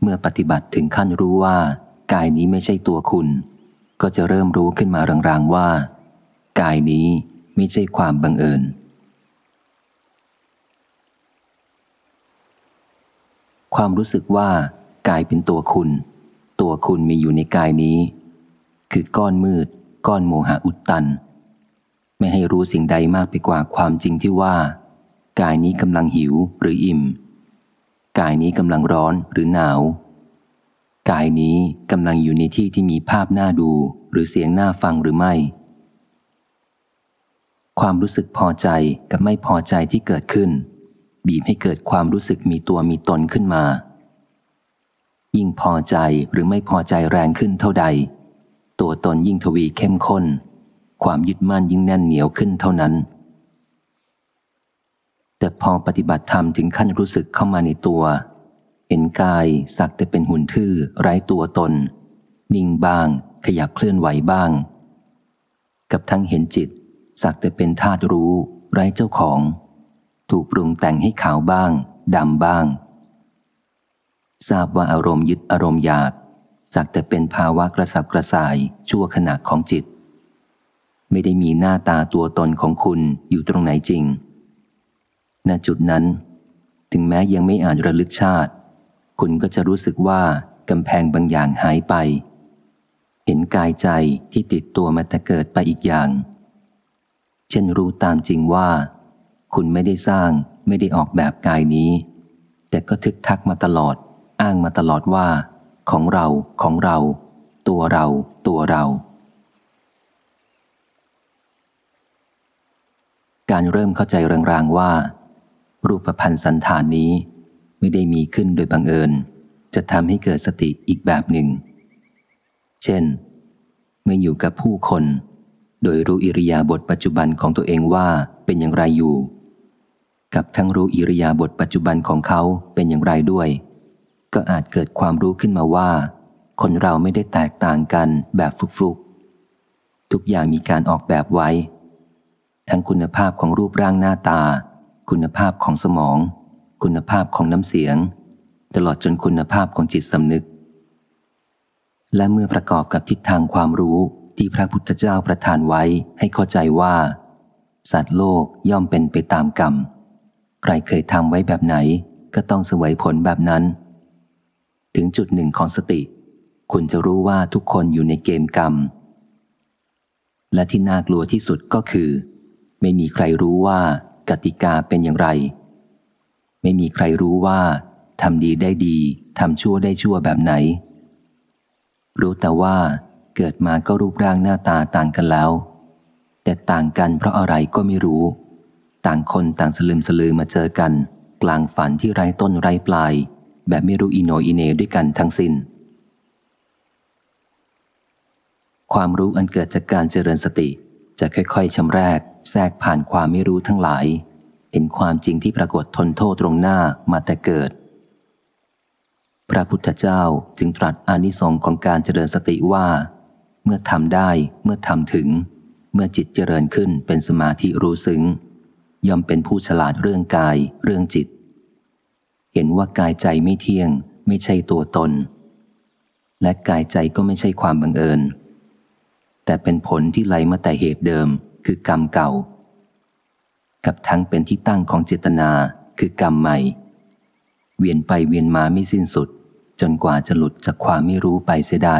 เมื่อปฏิบัติถึงขั้นรู้ว่า กายนี้ไม่ใช่ตัวคุณ ก็จะเริ่มรู้ขึ้นมารางๆว่า กายนี้ไม่ใช่ความบังเอิญ ความรู้สึกว่า กายเป็นตัวคุณ ตัวคุณมีอยู่ในกายนี้ คือก้อนมืด ก้อนโมหะอุดตัน ไม่ให้รู้สิ่งใดมากไปกว่าความจริงที่ว่า กายนี้กำลังหิวหรืออิ่ม กายนี้กำลังร้อนหรือหนาว กายนี้กำลังอยู่ในที่ที่มีภาพน่าดูหรือเสียงน่าฟังหรือไม่ ความรู้สึกพอใจกับไม่พอใจที่เกิดขึ้น บีบให้เกิดความรู้สึกมีตัวมีตนขึ้นมา ยิ่งพอใจหรือไม่พอใจแรงขึ้นเท่าใด ตัวตนยิ่งทวีเข้มข้น ความยึดมั่นยิ่งแน่นเหนียวขึ้นเท่านั้น แต่พอปฏิบัติธรรมถึงขั้นรู้สึกเข้ามาในตัว เห็นกายสักแต่เป็นหุ่นทื่อไร้ตัวตน นิ่งบ้าง ขยับเคลื่อนไหวบ้าง กับทั้งเห็นจิต สักแต่เป็นธาตุรู้ ไร้เจ้าของ ถูกปรุงแต่งให้ขาวบ้างดำบ้าง ทราบว่าอารมณ์ยึดอารมณ์อยาก สักแต่เป็นภาวะกระสับกระส่ายชั่วขณะของจิต ไม่ได้มีหน้าตาตัวตนของคุณอยู่ตรงไหนจริง ณจุดนั้น ถึงแม้ยังไม่อ่านระลึกชาติ คุณก็จะรู้สึกว่ากำแพงบางอย่างหายไป เห็นกายใจที่ติดตัวมาแต่เกิดไปอีกอย่าง เช่นรู้ตามจริงว่า คุณไม่ได้สร้างไม่ได้ออกแบบกายนี้ แต่ก็ทึกทักมาตลอด อ้างมาตลอดว่า ของเราของเรา ตัวเรา ตัวเราการเริ่มเข้าใจรางๆว่า รูปพันธ์สันฐานนี้ไม่ได้มีขึ้นโดยบังเอิญ จะทำให้เกิดสติอีกแบบหนึ่ง เช่น เมื่ออยู่กับผู้คน โดยรู้อิริยาบถปัจจุบันของตัวเองว่าเป็นอย่างไรอยู่ กับทั้งรู้อิริยาบถปัจจุบันของเขาเป็นอย่างไรด้วย ก็อาจเกิดความรู้ขึ้นมาว่า คนเราไม่ได้แตกต่างกันแบบฟลุกๆ ทุกอย่างมีการออกแบบไว้ ทั้งคุณภาพของรูปร่างหน้าตา คุณภาพของสมอง คุณภาพของน้ำเสียง ตลอดจนคุณภาพของจิตสำนึก และเมื่อประกอบกับทิศทางความรู้ที่พระพุทธเจ้าประทานไว้ให้เข้าใจว่า สัตว์โลกย่อมเป็นไปตามกรรม ใครเคยทำไว้แบบไหนก็ต้องเสวยผลแบบนั้น ถึงจุดหนึ่งของสติ คุณจะรู้ว่าทุกคนอยู่ในเกมกรรม และที่น่ากลัวที่สุดก็คือ ไม่มีใครรู้ว่า กติกาเป็นอย่างไร ไม่มีใครรู้ว่าทำดีได้ดีทำชั่วได้ชั่วแบบไหน รู้แต่ว่าเกิดมาก็รูปร่างหน้าตาต่างกันแล้ว แต่ต่างกันเพราะอะไรก็ไม่รู้ ต่างคนต่างสลืมสลือมาเจอกัน กลางฝันที่ไร้ต้นไร้ปลาย แบบไม่รู้อีโนอีเนด้วยกันทั้งสิน้น ความรู้อันเกิดจากการเจริญสติจะค่อยๆชำแรก แทรกผ่านความไม่รู้ทั้งหลาย เห็นความจริงที่ปรากฏทนโทษตรงหน้ามาแต่เกิด พระพุทธเจ้าจึงตรัสอานิสงส์ของการเจริญสติว่า เมื่อทำได้เมื่อทำถึง เมื่อจิตเจริญขึ้นเป็นสมาธิรู้ซึ้งย่อมเป็นผู้ฉลาดเรื่องกายเรื่องจิต เห็นว่ากายใจไม่เที่ยง ไม่ใช่ตัวตน และกายใจก็ไม่ใช่ความบังเอิญ แต่เป็นผลที่ไหลมาแต่เหตุเดิม คือกรรมเก่า กับทั้งเป็นที่ตั้งของเจตนาคือกรรมใหม่ เวียนไปเวียนมาไม่สิ้นสุด จนกว่าจะหลุดจากความไม่รู้ไปเสียได้